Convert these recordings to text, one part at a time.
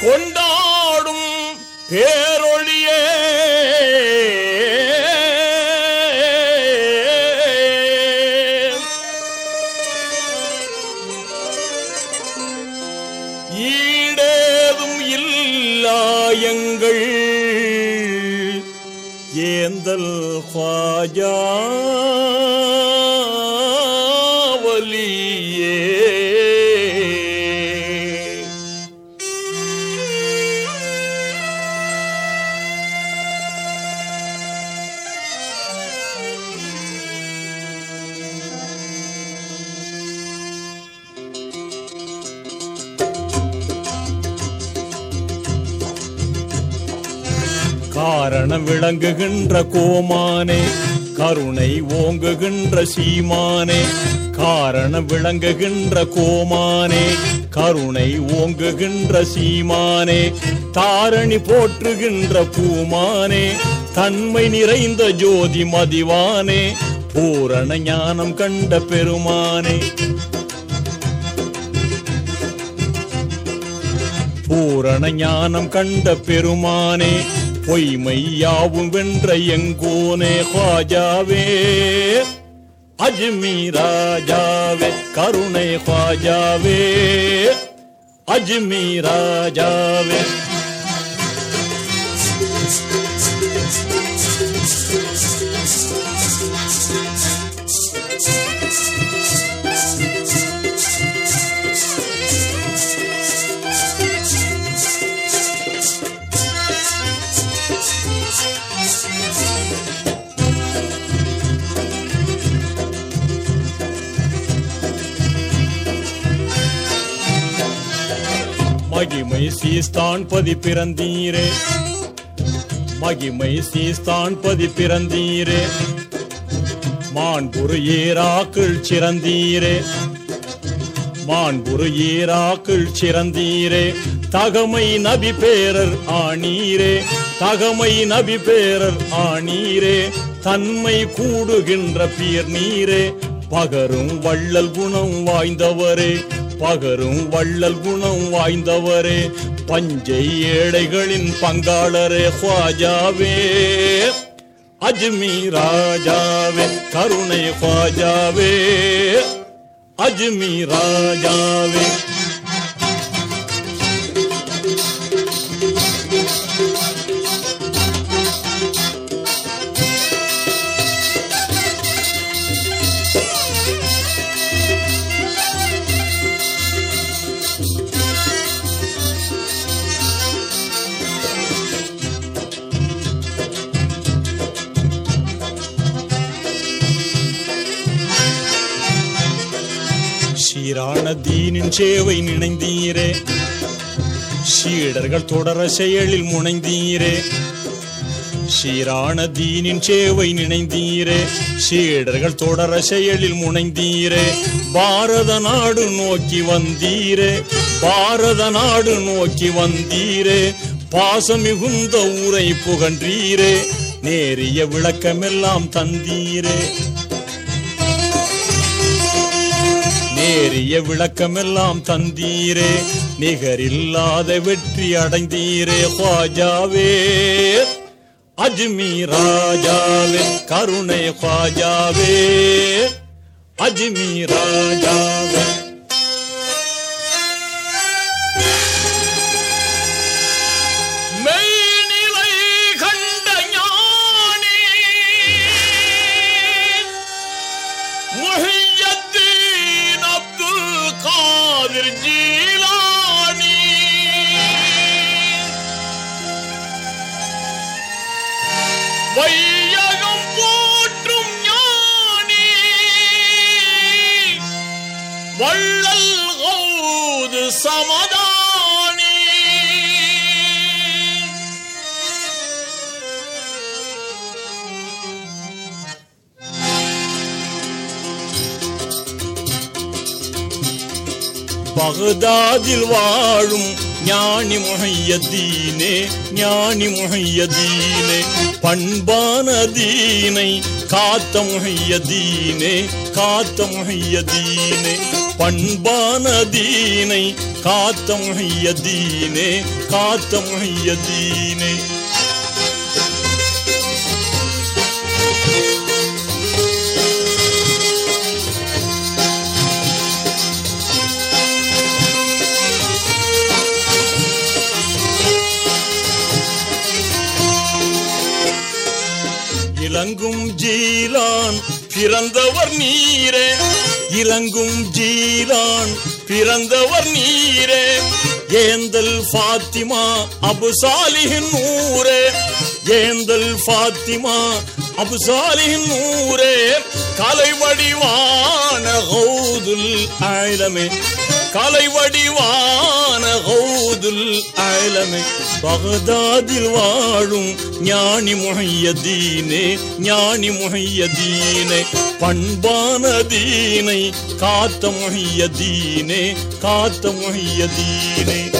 கொண்டாடும் பேரொழியே. ஈடேதும் இல்லாயங்கள் ஏந்தல் ஹாஜாவலியே காரணம் விளங்குகின்ற கோமானே கருணை ஓங்குகின்ற சீமானே காரணம் விளங்குகின்ற கோமானே கருணை ஓங்குகின்ற சீமானே தாரணி போற்றுகின்ற பூமானே தன்மை நிறைந்த ஜோதி மதிவானே பூரண ஞானம் கண்ட பெருமானே. பூரண ஞானம் கண்ட பெருமானே பொய்மையாவும் வென்ற எங்கோனே ஹாஜாவே அஜ்மி ராஜாவே கருணை ஹாஜாவே அஜ்மி ராஜாவே Thank you. சீஸ்தான் பதி பிறந்தீரே மகிமை சீஸ்தான் பதி பிறந்தீரே மாண்புரு ஏராக்கள் சிறந்தீரே. மாண்புரு ஏராக்கள் சிறந்தீரே. தகமை நபி பேரர் ஆணீரே தகமை நபி பேரர் ஆணீரே தன்மை கூடுகின்ற பீர் நீரே. பகரும் வள்ளல் குணம் வாய்ந்தவரே. பகரும் வள்ளல் குணம் வாய்ந்தவரே பஞ்சை ஏழைகளின் பங்காளரே ஹ்வாஜாவே அஜ்மி ராஜாவே கருணை ஹ்வாஜாவே அஜ்மி ராஜாவே சீரான தீனின் சேவை நினைந்தீரே. சீடர்கள் தொடர செயலில் முனைந்தீரே. சீரான தீனின் சேவை நினைந்தீரே. சீடர்கள் தொடர செயலில் முனைந்தீரே. பாரத நாடு நோக்கி வந்தீரே. பாரத நாடு நோக்கி வந்தீரே. பாசம் மிகுந்த ஊரை புகன்றீரே. நேரிய விளக்கமெல்லாம் தந்தீரே. நேரிய விளக்கமெல்லாம் தந்தீரே. நிகரில்லாத வெற்றி அடைந்தீரே ஹாஜாவே அஜ்மி ராஜாவே கருணை ஹாஜாவே அஜ்மி ராஜாவே வள்ளல் கௌது சமதானி. பகதாதில் வாழும் ஞானி முகையதீனே ஞானி முகையதீனே பண்பான தீனை காத்த முகையதீனே காத்த முகையதீனே பண்பான தீனை காத்த முஹையதீனே காத்த முஹையதீனே இலங்கும் ஜீலான் பிறந்தவர் நீரே. இலங்கும் ஜீலான் பிறந்தவர் நீரே. ஏந்தல் ஃபாத்திமா அபு சாலிஹின் நூரே ஏந்தல் ஃபாத்திமா அபு சாலிஹின் நூரே கலை வடிவான ஹவுதுல் ஆலமே. கலை வடிவான கௌதுல் அலமை. பகதாதில் வாழும் ஞானி முஹையதீனே ஞானி முஹையதீனே. பண்பான தீனை காத்த முஹையதீனே காத்த முஹையதீனே.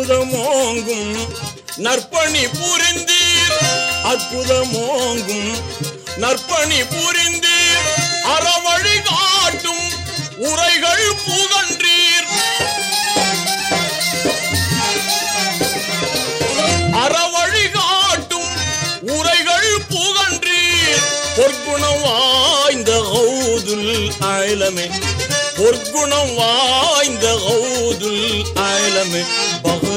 அற்புதமோங்கும். நற்பணி புரிந்தீர். அற்புதமோங்கும். நற்பணி புரிந்தீர். அறவழி காட்டும். உரைகள் புகன்றீர். அறவழி காட்டும். உரைகள் புகன்றீர். பொற்குணம் வாய்ந்த கௌதுல் ஆலமே பொற்குணம் வாய்ந்த கௌதுல் ஆலமே பகதாதில்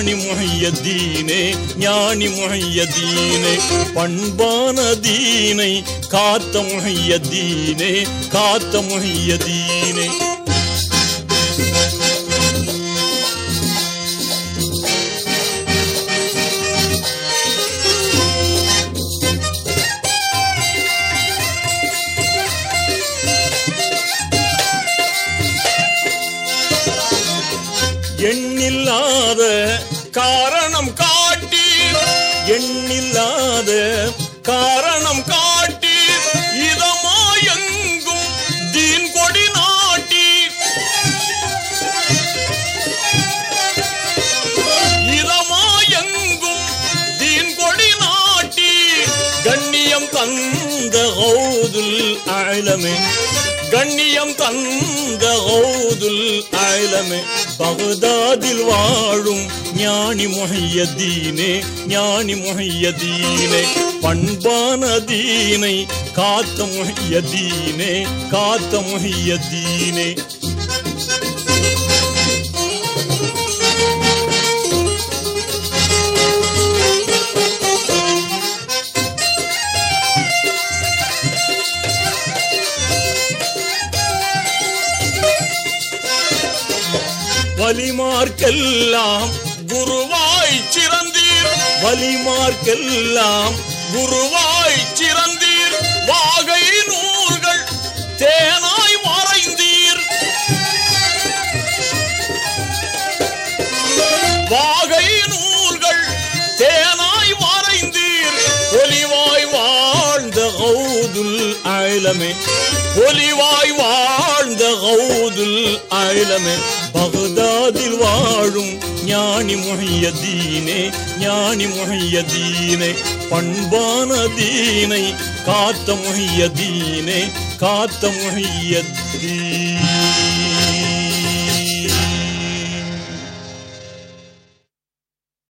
ஞானி முஹையதீனே ஞானி முஹையதீனே பண்பான தீனை காத்த முஹையதீனே காத்த முஹையதீனே காரணம் காட்டி எண்ணில்லாத காரணம் காட்டி இதமா எங்கும் தீன் கொடி நாட்டி இதமா எங்கும் தீன் கொடி நாட்டி கண்ணியம் தந்த ஹவுதுல் ஆழமே கண்ணியம் தந்த கௌதுல் ஆலமே பகதாதில் வாழும் ஞானி முஹையதீனே ஞானி முஹையதீனே. பண்பான தீனை காத்த முஹையதீனே காத்த முஹையதீனே. வலிமார்க்கெல்லாம் குருவாய் சிறந்தீர். வலிமார்க்கெல்லாம் குருவாய் சிறந்தீர். வாகை நூல்கள் தேனாய் மறைந்தீர். வாகை நூல்கள் தேனாய் மறைந்தீர். ஒலிவாய் வாழ்ந்த கௌதுல் ஆலமே ஒலிவாய் வாழ்ந்த கௌதுல் ஆலமே பகதாதில் வாழும் ஞானி முஹையதீனே ஞானி முஹையதீனே. பண்பான தீனை காத்த முஹையதீனே காத்த முஹையதீன்